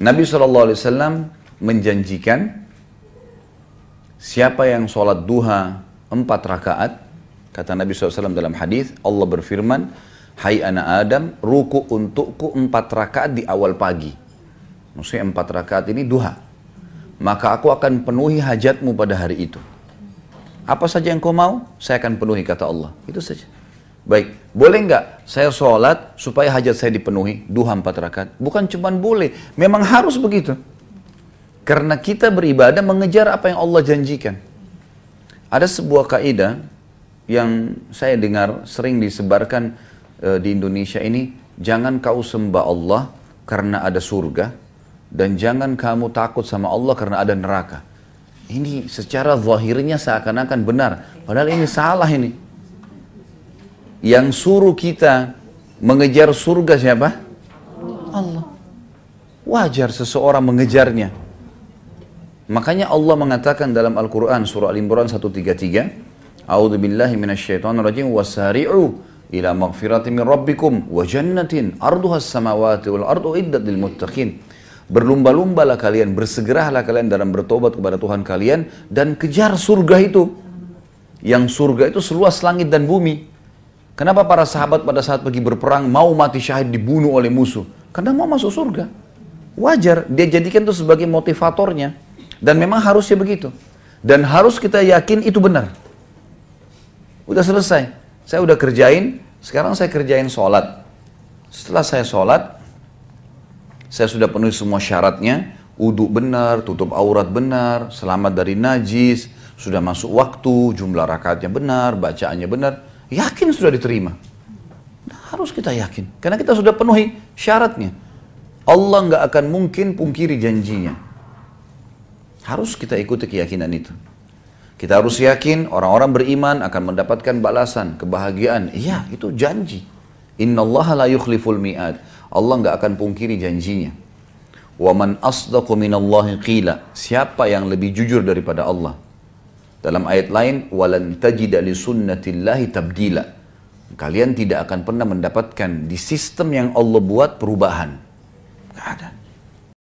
Nabi SAW menjanjikan siapa yang sholat duha empat rakaat, kata Nabi SAW dalam hadis Allah berfirman, Hai anak Adam, ruku untukku empat rakaat di awal pagi. Maksudnya empat rakaat ini duha. Maka aku akan penuhi hajatmu pada hari itu. Apa saja yang kau mau, saya akan penuhi kata Allah. Itu saja. Baik, boleh nggak saya sholat supaya hajat saya dipenuhi? Duha empat rakaat. Bukan cuma boleh, memang harus begitu. Karena kita beribadah mengejar apa yang Allah janjikan. Ada sebuah kaidah yang saya dengar sering disebarkan e, di Indonesia ini, jangan kau sembah Allah karena ada surga dan jangan kamu takut sama Allah karena ada neraka. Ini secara zahirnya seakan-akan benar, padahal ini salah ini. Yang suruh kita mengejar surga siapa? Allah. Wajar seseorang mengejarnya. Makanya Allah mengatakan dalam Al-Quran surah Al-Imran 133, A'udhu billahi minasyaitonir rajim wasari'u ila maghfirati min rabbikum wa jannatin arduha samawati wal ardu iddat lil muttaqin. Berlumba-lumbalah kalian, bersegeralah kalian dalam bertobat kepada Tuhan kalian dan kejar surga itu. Yang surga itu seluas langit dan bumi. Kenapa para sahabat pada saat pergi berperang mau mati syahid dibunuh oleh musuh? Karena mau masuk surga. Wajar, dia jadikan itu sebagai motivatornya. Dan memang harusnya begitu. Dan harus kita yakin itu benar. Udah selesai. Saya udah kerjain, sekarang saya kerjain sholat. Setelah saya sholat, saya sudah penuhi semua syaratnya. Uduk benar, tutup aurat benar, selamat dari najis, sudah masuk waktu, jumlah rakaatnya benar, bacaannya benar Yakin sudah diterima. Harus kita yakin. Karena kita sudah penuhi syaratnya. Allah nggak akan mungkin pungkiri janjinya. Harus kita ikuti keyakinan itu. Kita harus yakin orang-orang beriman akan mendapatkan balasan, kebahagiaan. Iya, itu janji. Inna Allah la yukhliful mi'ad. Allah nggak akan pungkiri janjinya. Wa man asdaqu minallahi qila. Siapa yang lebih jujur daripada Allah? Dalam ayat lain, walan tajida li sunnatillahi tabdila. Kalian tidak akan pernah mendapatkan di sistem yang Allah buat perubahan. Gak ada.